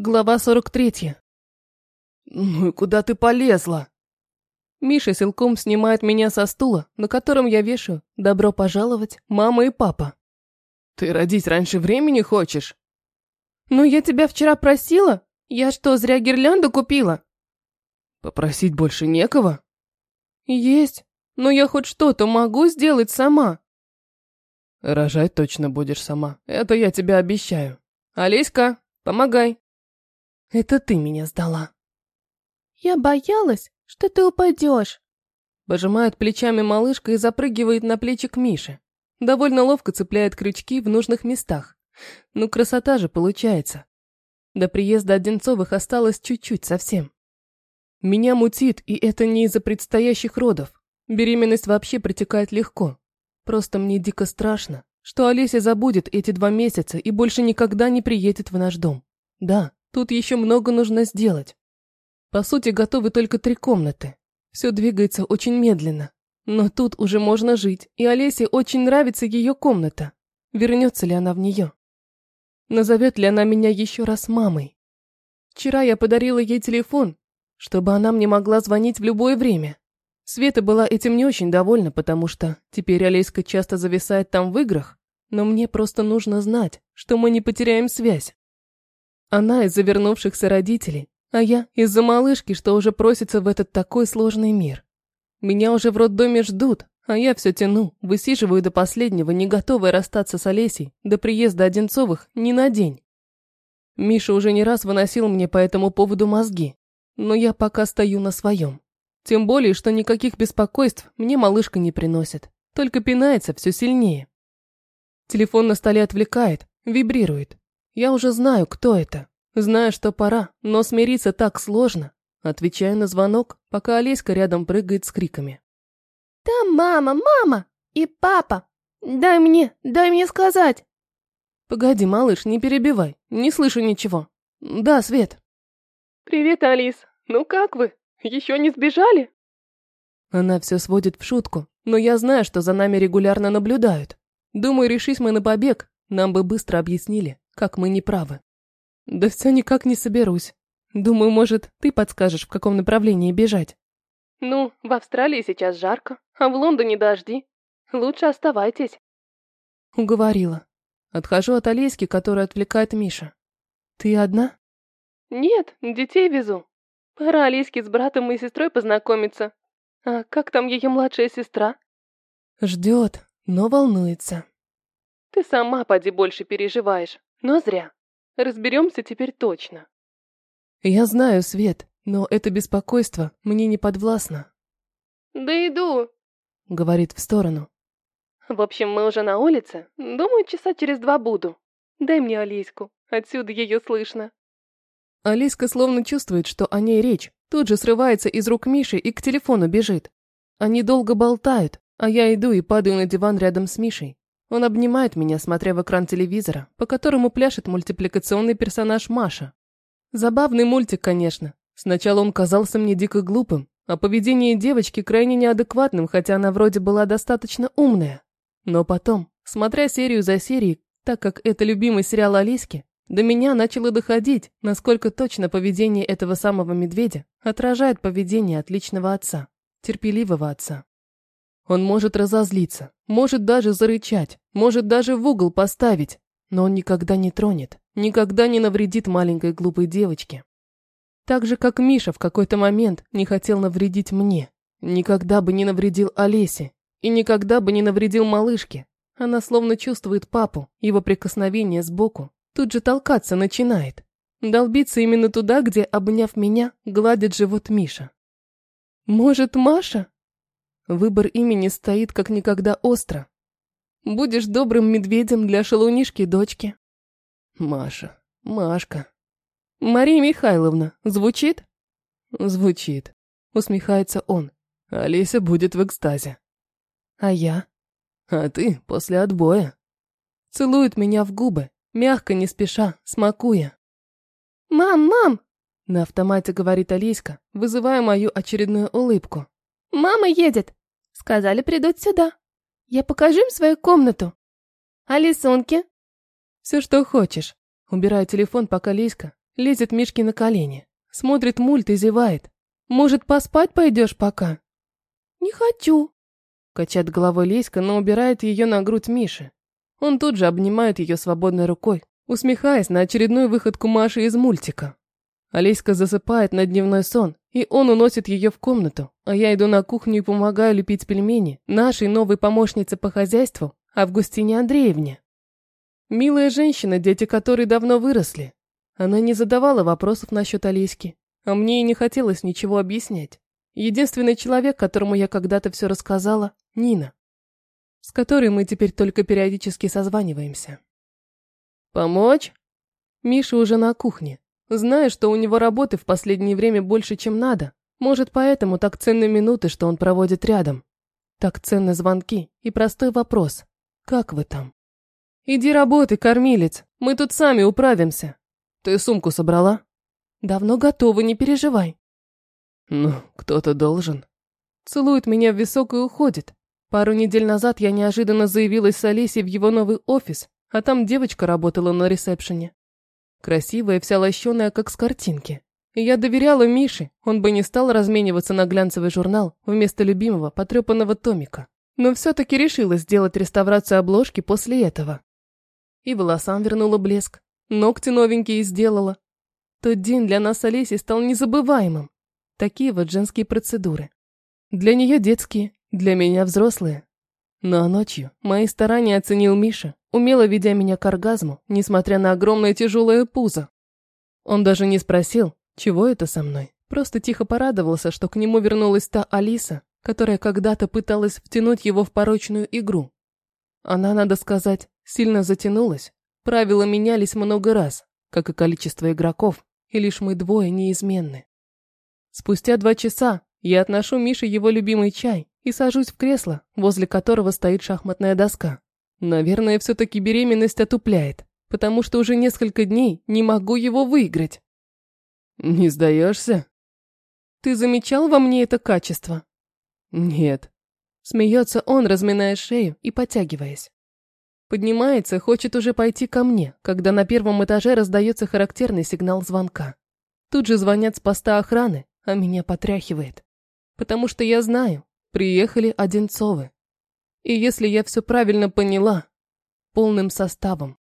Глава 43. «Ну и куда ты полезла?» Миша силком снимает меня со стула, на котором я вешаю «Добро пожаловать, мама и папа». «Ты родить раньше времени хочешь?» «Ну я тебя вчера просила? Я что, зря гирлянду купила?» «Попросить больше некого?» «Есть, но я хоть что-то могу сделать сама». «Рожать точно будешь сама, это я тебе обещаю. Олеська, помогай!» Это ты меня сдала. Я боялась, что ты упадешь. Пожимает плечами малышка и запрыгивает на плечи к Мише. Довольно ловко цепляет крючки в нужных местах. Ну, красота же получается. До приезда Одинцовых осталось чуть-чуть совсем. Меня мутит, и это не из-за предстоящих родов. Беременность вообще протекает легко. Просто мне дико страшно, что Олеся забудет эти два месяца и больше никогда не приедет в наш дом. Да, Тут еще много нужно сделать. По сути, готовы только три комнаты. Все двигается очень медленно. Но тут уже можно жить, и Олесе очень нравится ее комната. Вернется ли она в нее? Назовет ли она меня еще раз мамой? Вчера я подарила ей телефон, чтобы она мне могла звонить в любое время. Света была этим не очень довольна, потому что теперь Олеська часто зависает там в играх, но мне просто нужно знать, что мы не потеряем связь. Она из-за вернувшихся родителей, а я из-за малышки, что уже просится в этот такой сложный мир. Меня уже в роддоме ждут, а я все тяну, высиживаю до последнего, не готовая расстаться с Олесей, до приезда Одинцовых ни на день. Миша уже не раз выносил мне по этому поводу мозги, но я пока стою на своем. Тем более, что никаких беспокойств мне малышка не приносит, только пинается все сильнее. Телефон на столе отвлекает, вибрирует. Я уже знаю, кто это. Знаю, что пора, но смириться так сложно. Отвечаю на звонок, пока Олеська рядом прыгает с криками. «Там мама, мама и папа! Дай мне, дай мне сказать!» «Погоди, малыш, не перебивай, не слышу ничего. Да, Свет». «Привет, Алис. Ну как вы? Еще не сбежали?» Она все сводит в шутку, но я знаю, что за нами регулярно наблюдают. Думаю, решись мы на побег, нам бы быстро объяснили, как мы неправы. Да все никак не соберусь. Думаю, может, ты подскажешь, в каком направлении бежать. Ну, в Австралии сейчас жарко, а в Лондоне дожди. Лучше оставайтесь. Уговорила. Отхожу от Олеськи, которая отвлекает Миша. Ты одна? Нет, детей везу. Пора Олеське с братом и сестрой познакомиться. А как там ее младшая сестра? Ждет, но волнуется. Ты сама поди больше переживаешь. Но зря. Разберемся теперь точно. Я знаю, Свет, но это беспокойство мне не подвластно. Да иду, говорит в сторону. В общем, мы уже на улице. Думаю, часа через два буду. Дай мне Алиську. Отсюда ее слышно. Алиска словно чувствует, что о ней речь. Тут же срывается из рук Миши и к телефону бежит. Они долго болтают, а я иду и падаю на диван рядом с Мишей. Он обнимает меня, смотря в экран телевизора, по которому пляшет мультипликационный персонаж Маша. Забавный мультик, конечно. Сначала он казался мне дико глупым, а поведение девочки крайне неадекватным, хотя она вроде была достаточно умная. Но потом, смотря серию за серией, так как это любимый сериал Алиски, до меня начало доходить, насколько точно поведение этого самого медведя отражает поведение отличного отца, терпеливого отца. Он может разозлиться, может даже зарычать, может даже в угол поставить, но он никогда не тронет, никогда не навредит маленькой глупой девочке. Так же, как Миша в какой-то момент не хотел навредить мне, никогда бы не навредил Олесе и никогда бы не навредил малышке. Она словно чувствует папу, его прикосновение сбоку, тут же толкаться начинает. Долбиться именно туда, где, обняв меня, гладит живот Миша. Может, Маша? Выбор имени стоит как никогда остро. Будешь добрым медведем для шалунишки дочки. Маша, Машка. Мария Михайловна, звучит? Звучит. Усмехается он. Алиса будет в экстазе. А я? А ты после отбоя. Целует меня в губы, мягко, не спеша, смакуя. «Мам, мам!» На автомате говорит Алиска, вызывая мою очередную улыбку. «Мама едет! Сказали, придут сюда. Я покажу им свою комнату. А рисунки? Все, что хочешь. Убираю телефон, пока Лиська лезет Мишке на колени, смотрит мульт и зевает. Может, поспать пойдешь пока? Не хочу. Качает головой Леська, но убирает ее на грудь Миши. Он тут же обнимает ее свободной рукой, усмехаясь на очередную выходку Маши из мультика. Олеська засыпает на дневной сон, и он уносит ее в комнату, а я иду на кухню и помогаю лепить пельмени нашей новой помощнице по хозяйству Августине Андреевне. Милая женщина, дети которой давно выросли. Она не задавала вопросов насчет Олеськи, а мне и не хотелось ничего объяснять. Единственный человек, которому я когда-то все рассказала, Нина, с которой мы теперь только периодически созваниваемся. «Помочь?» Миша уже на кухне. Зная, что у него работы в последнее время больше, чем надо, может, поэтому так ценны минуты, что он проводит рядом. Так ценны звонки и простой вопрос. «Как вы там?» «Иди работай, кормилец, мы тут сами управимся. Ты сумку собрала?» «Давно готова, не переживай». «Ну, кто-то должен». Целует меня в висок и уходит. Пару недель назад я неожиданно заявилась с Олесей в его новый офис, а там девочка работала на ресепшене. Красивая, вся лощеная, как с картинки. Я доверяла Мише, он бы не стал размениваться на глянцевый журнал вместо любимого потрепанного томика. Но все-таки решила сделать реставрацию обложки после этого. И волосам вернула блеск, ногти новенькие сделала. Тот день для нас с Олесей стал незабываемым. Такие вот женские процедуры. Для нее детские, для меня взрослые. Но ночью мои старания оценил Миша, умело ведя меня к оргазму, несмотря на огромное тяжелое пузо. Он даже не спросил, чего это со мной, просто тихо порадовался, что к нему вернулась та Алиса, которая когда-то пыталась втянуть его в порочную игру. Она, надо сказать, сильно затянулась, правила менялись много раз, как и количество игроков, и лишь мы двое неизменны. Спустя два часа я отношу Мише его любимый чай и сажусь в кресло, возле которого стоит шахматная доска. Наверное, все-таки беременность отупляет, потому что уже несколько дней не могу его выиграть. Не сдаешься? Ты замечал во мне это качество? Нет. Смеется он, разминая шею и потягиваясь. Поднимается, хочет уже пойти ко мне, когда на первом этаже раздается характерный сигнал звонка. Тут же звонят с поста охраны, а меня потряхивает. Потому что я знаю, приехали Одинцовы. И если я все правильно поняла, полным составом.